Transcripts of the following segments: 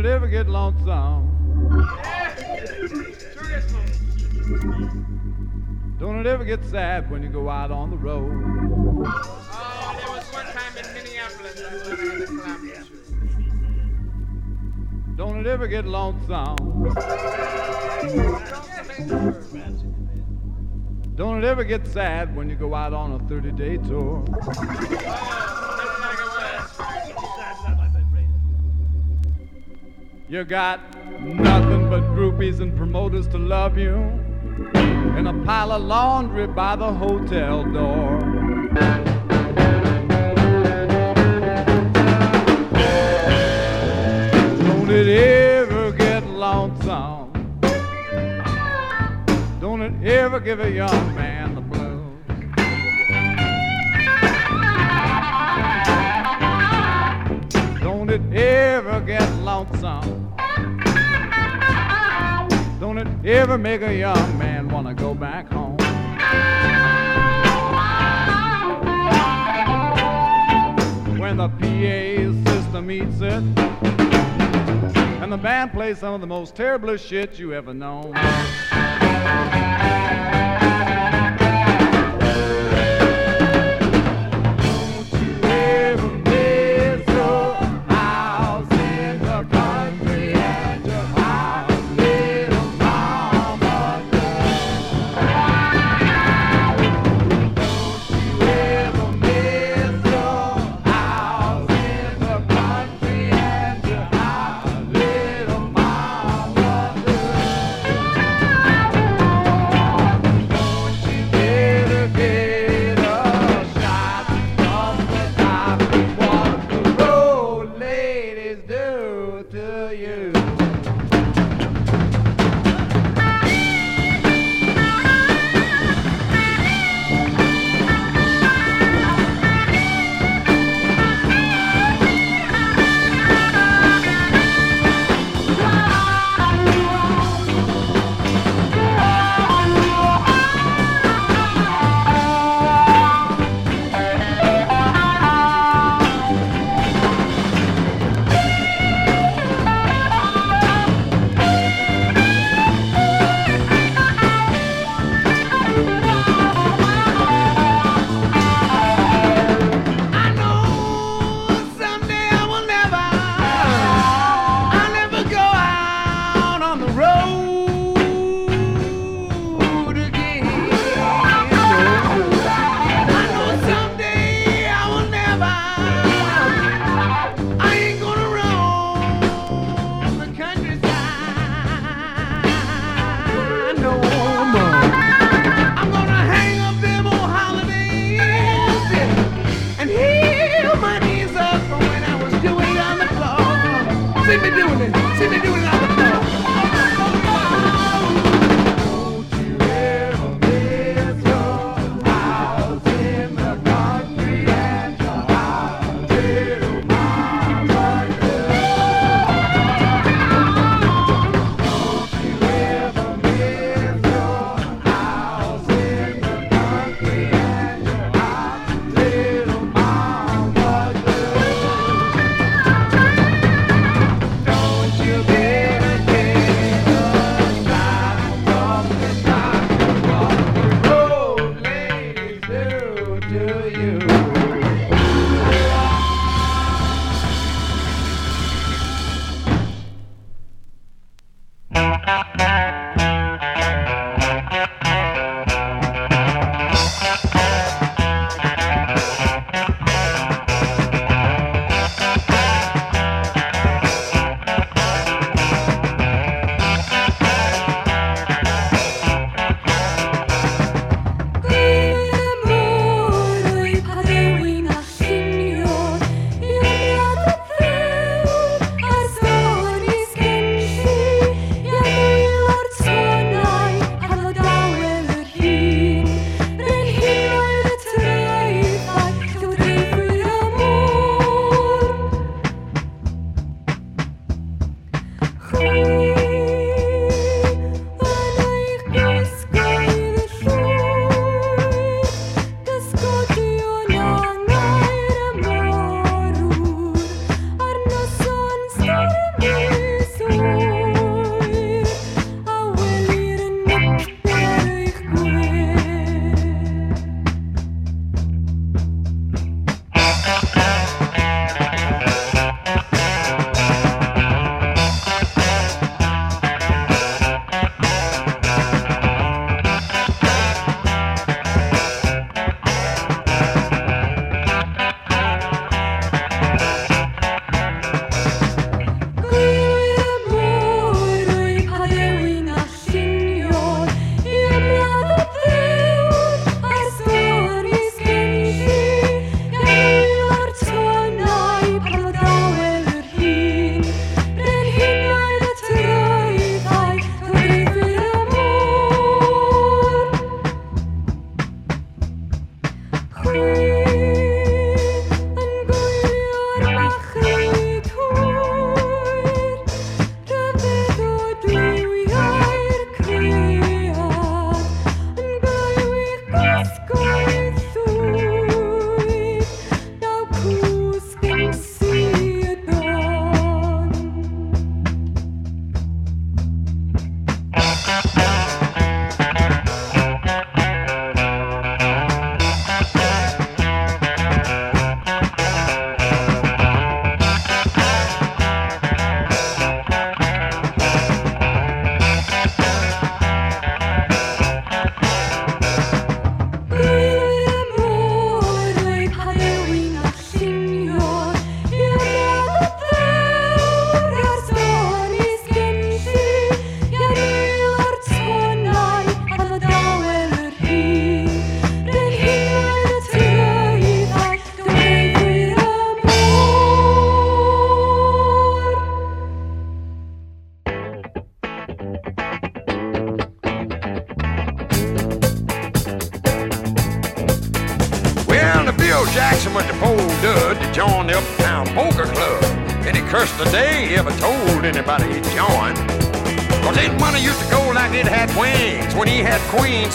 Don't it ever get lonesome? Don't it ever get sad when you go out on the road? Oh, there was one time in Minneapolis. Don't it ever get lonesome? Don't it ever get sad when you go out on a 30 day tour? You got nothing but groupies and promoters to love you, and a pile of laundry by the hotel door. Don't it ever get lonesome? Don't it ever give a young man the blues? Don't it ever get lonesome? Ever make a young man wanna go back home? When the PA system eats it, and the band plays some of the most terrible shit you ever known.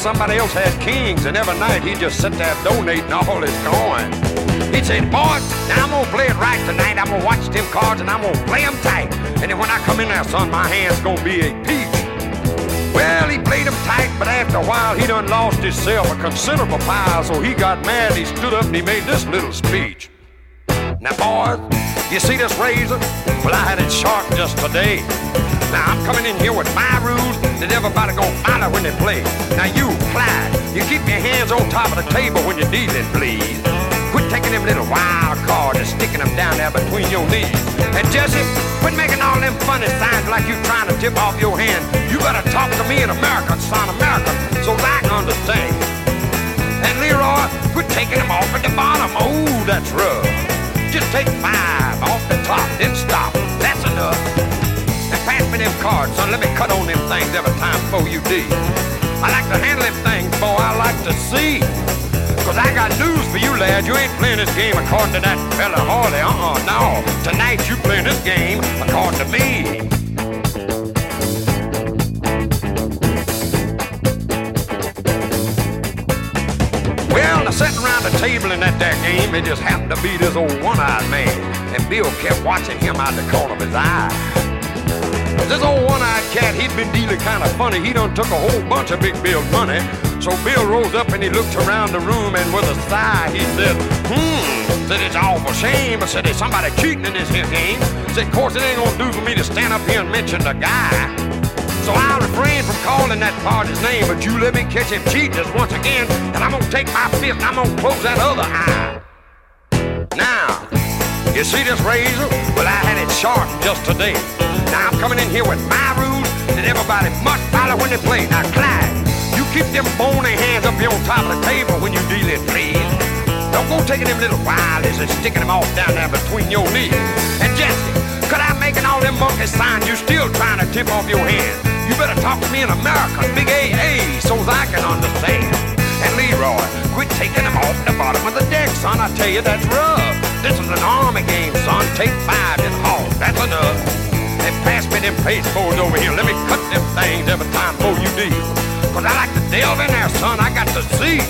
Somebody else had kings, and every night he'd just sit there donating all his coin. He'd say, boy, now I'm gonna play it right tonight. I'm gonna watch them cards and I'm gonna play them tight. And then when I come in there, son, my hand's gonna be a peach. Well, he played them tight, but after a while he done lost himself a considerable pile, so he got mad, he stood up and he made this little speech. Now, boys, you see this razor? Well, I had it sharp just today. Now I'm coming in here with my rules that everybody gonna follow when they play. Now you, Clyde, you keep your hands on top of the table when you're dealing, please. Quit taking them little wild cards and sticking them down there between your knees. And Jesse, quit making all them funny signs like you trying to tip off your hand. You gotta talk to me in American, son American, so I can understand. And Leroy, quit taking them off at the bottom. Oh, that's rough. Just take five off the top, then stop. That's enough me them cards, son. Let me cut on them things every time before you do. I like to handle them things, boy. I like to see. Cause I got news for you, lad. You ain't playing this game according to that fella Hoyle. Uh-uh, no. Tonight you playing this game according to me. Well, now sitting around the table in that there game, it just happened to be this old one-eyed man. And Bill kept watching him out the corner of his eye. This old one-eyed cat, he'd been dealing kind of funny. He done took a whole bunch of Big Bill's money. So Bill rose up and he looked around the room and with a sigh he said, hmm, said it's awful shame. I said there's somebody cheating in this here game. Said, of course it ain't gonna do for me to stand up here and mention the guy. So I'll refrain from calling that party's name, but you let me catch him cheating just once again, and I'm gonna take my fist I'm gonna close that other eye. Now, you see this razor? Well, I had it sharp just today. Now I'm coming in here with my rules that everybody must follow when they play. Now, Clyde, you keep them bony hands up here on top of the table when you deal it, please. Don't go taking them little wildies and sticking them off down there between your knees. And Jesse, could I making all them monkey signs you still trying to tip off your hand? You better talk to me in American, big AA, so I can understand. And Leroy, quit taking them off the bottom of the deck, son. I tell you, that's rough. This is an army game, son. Take five and haul. That's enough. And pass me them pasteboards over here. Let me cut them things every time before you deal. Cause I like to delve in there, son. I got to see.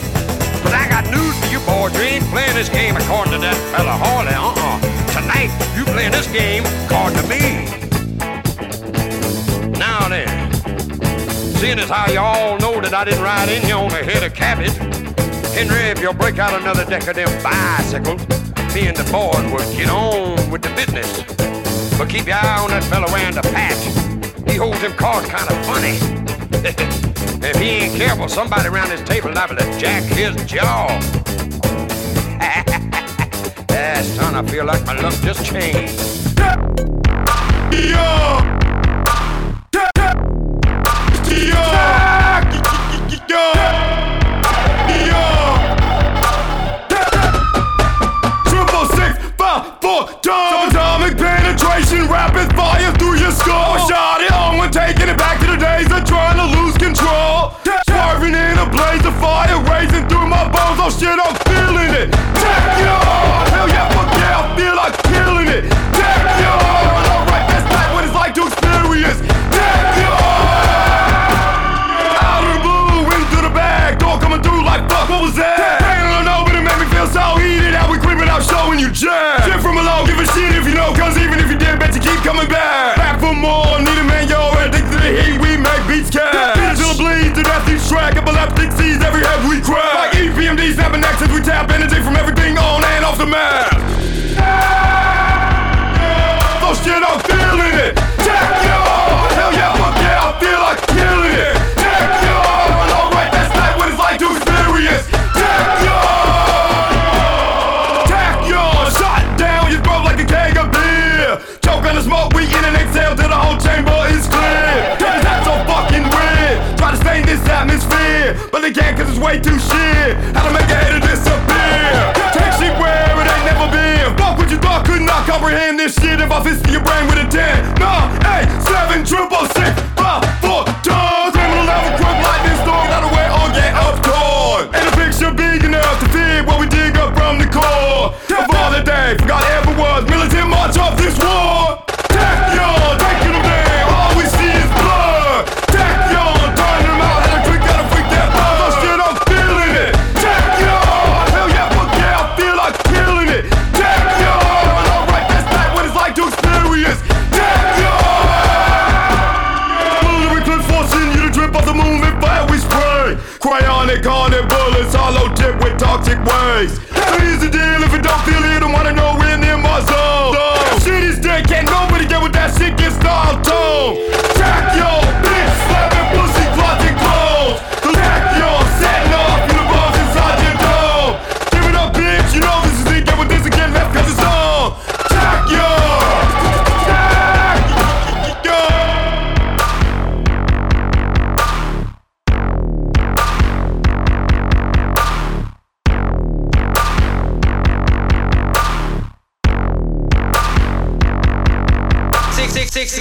But I got news for you, boys. You ain't playing this game according to that fella Hoyle. Uh-uh. Tonight, you playing this game according to me. Now then, seeing as how you all know that I didn't ride in here on a head of cabbage, Henry, if you'll break out another deck of them bicycles, me and the boys will get on with the business. But keep your eye on that fella wearing the patch. He holds them cards kind of funny. if he ain't careful, somebody around this table liable to jack his jaw. Ah, son, I feel like my luck just changed. Yo! Atomic penetration, rapid fire through your skull. Shot it on when taking it back to the days of trying to lose control. Swerving in a blaze of fire, raising through my bones. Oh shit, I'm you jab. Shit from below, give a shit if you know, cause even if you did, bet you keep coming back. Back for more, need a man, yo, addicted to the heat, we make beats cash. Till bleed, to death, each track, epileptic sees every head we crack. Like EPMD, snapping axes, we tap energy from everything on and off the map.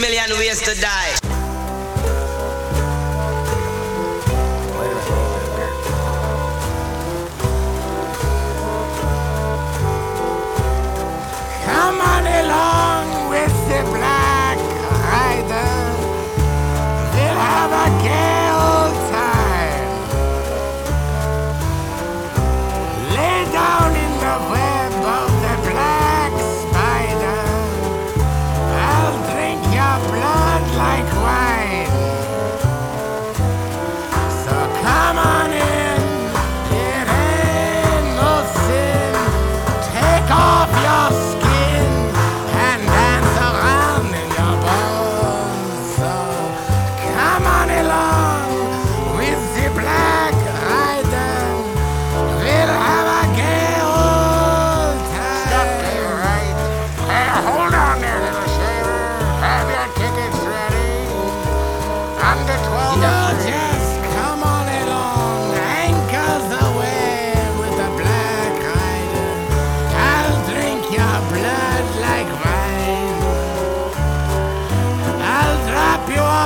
million ways to die.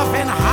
and high.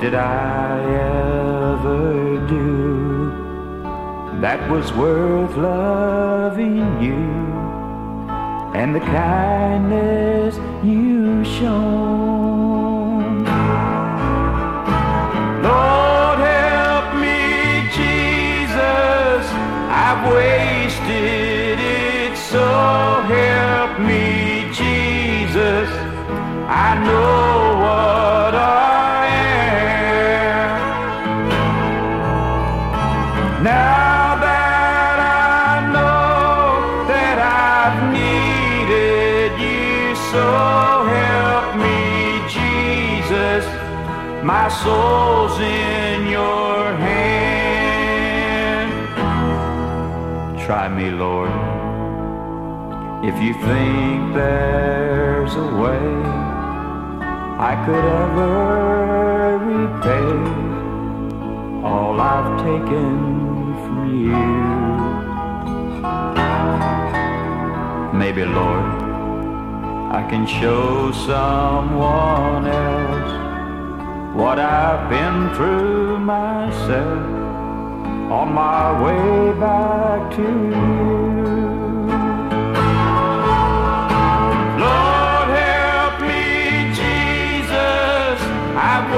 did I ever do that was worth loving you and the kindness you've shown? Lord, help me, Jesus, I've wasted it, so help me, Jesus, I know. soul's in your hand. Try me, Lord, if you think there's a way I could ever repay all I've taken from you. Maybe, Lord, I can show someone else what I've been through myself on my way back to you. Lord, help me, Jesus. I've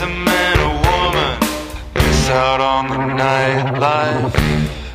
a man or woman miss out on the nightlife.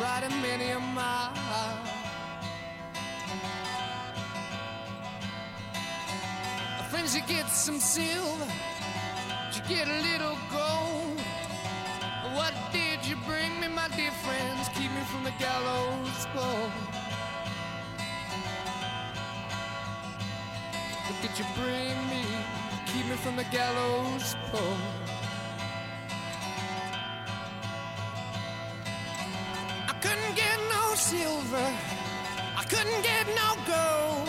riding many a mile. Friends, you get some silver, you get a little gold. What did you bring me, my dear friends? Keep me from the gallows pole. What did you bring me? Keep me from the gallows pole. silver. I couldn't get no gold.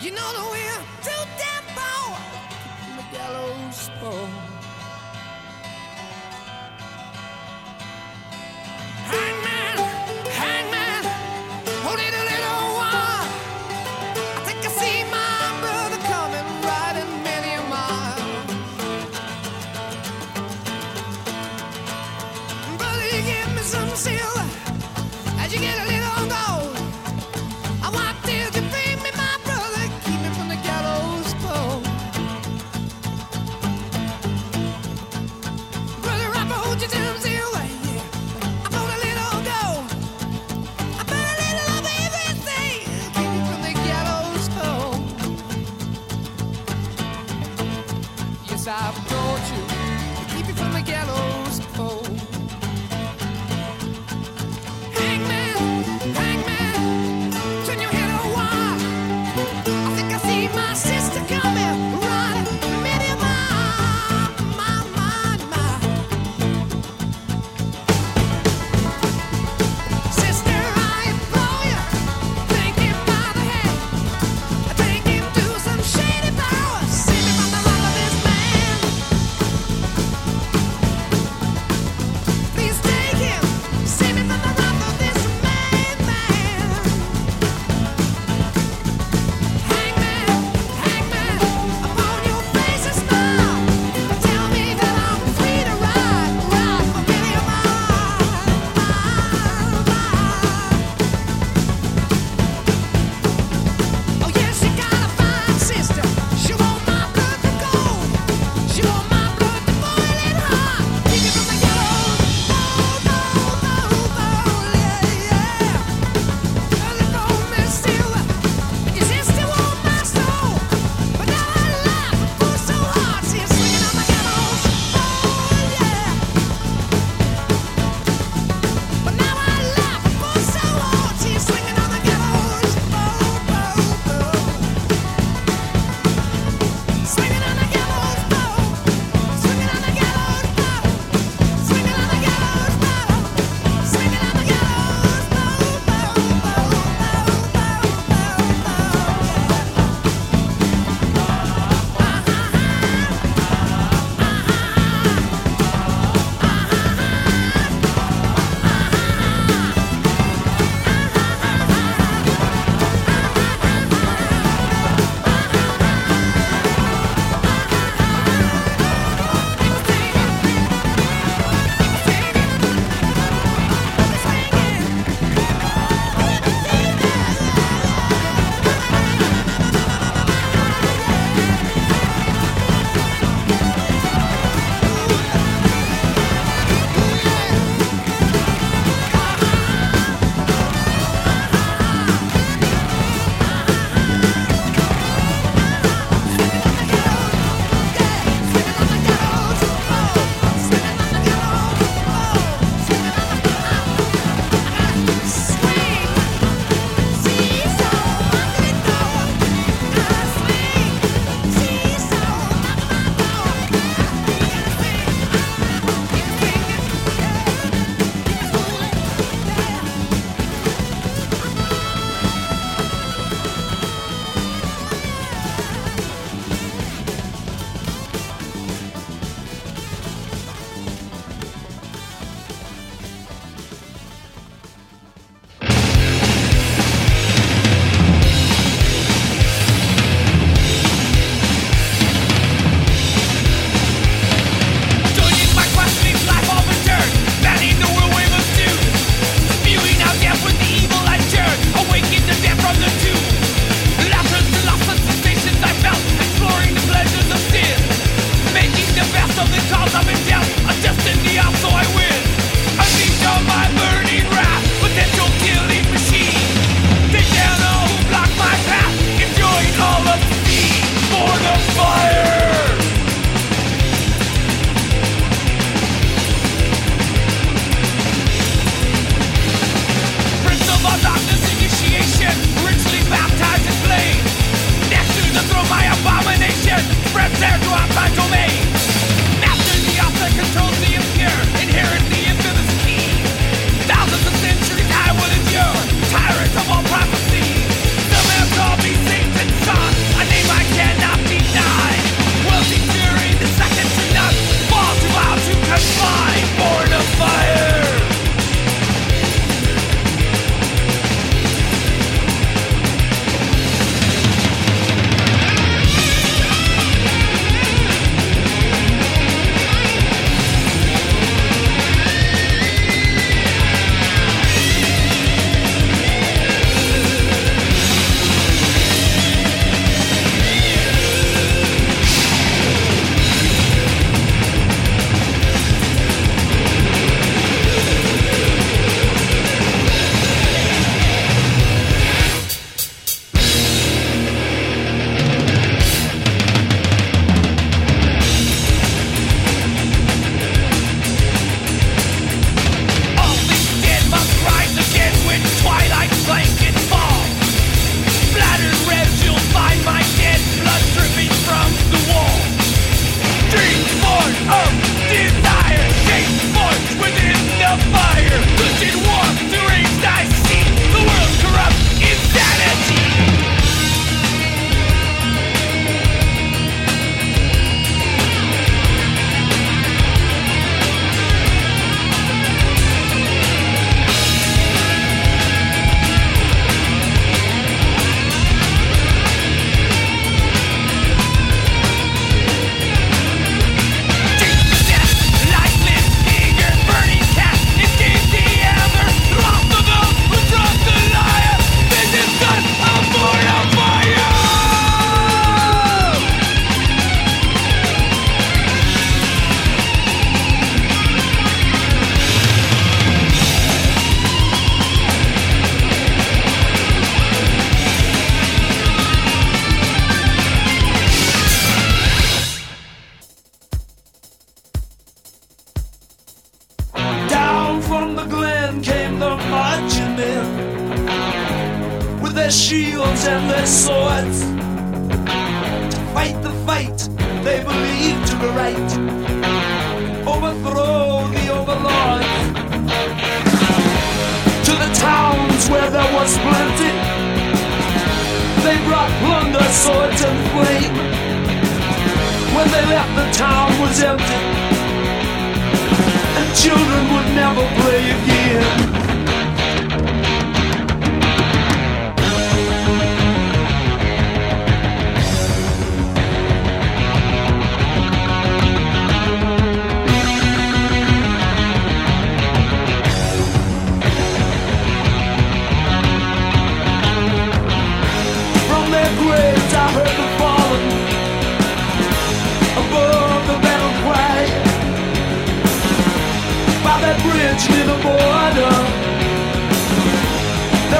You know that we're too damn poor. The gallows pole.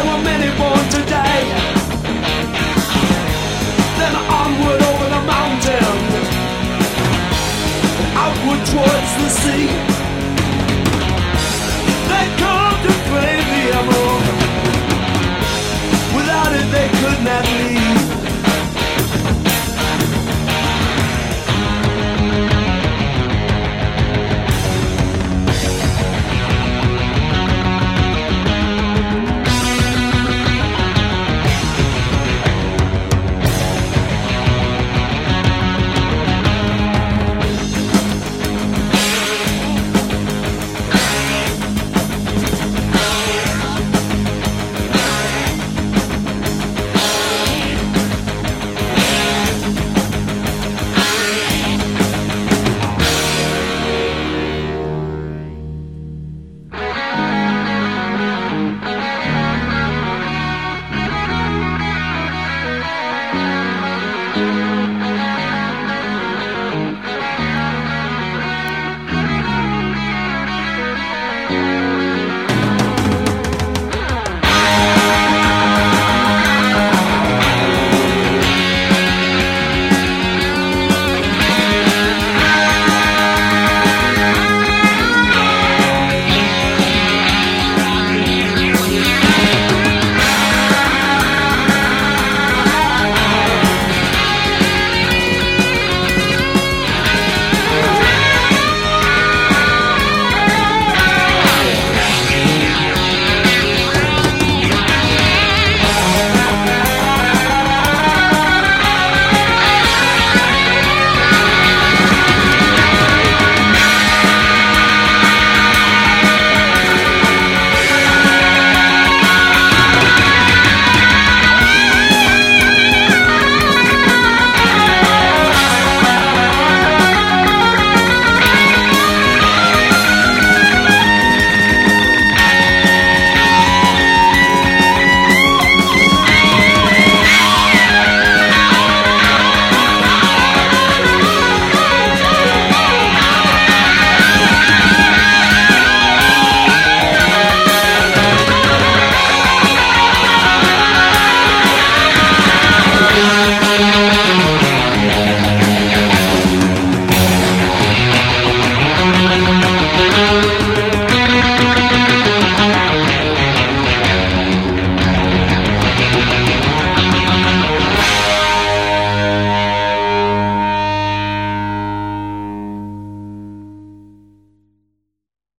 there many born today. Then onward over the mountain, outward towards the sea. They come to the. Without it, they could not leave.